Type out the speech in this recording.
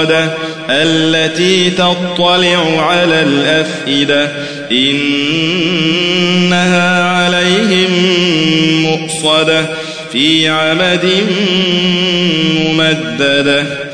الموقدة التي تطلع على الأفئدة إنها عليهم مؤصدة في عمد ممددة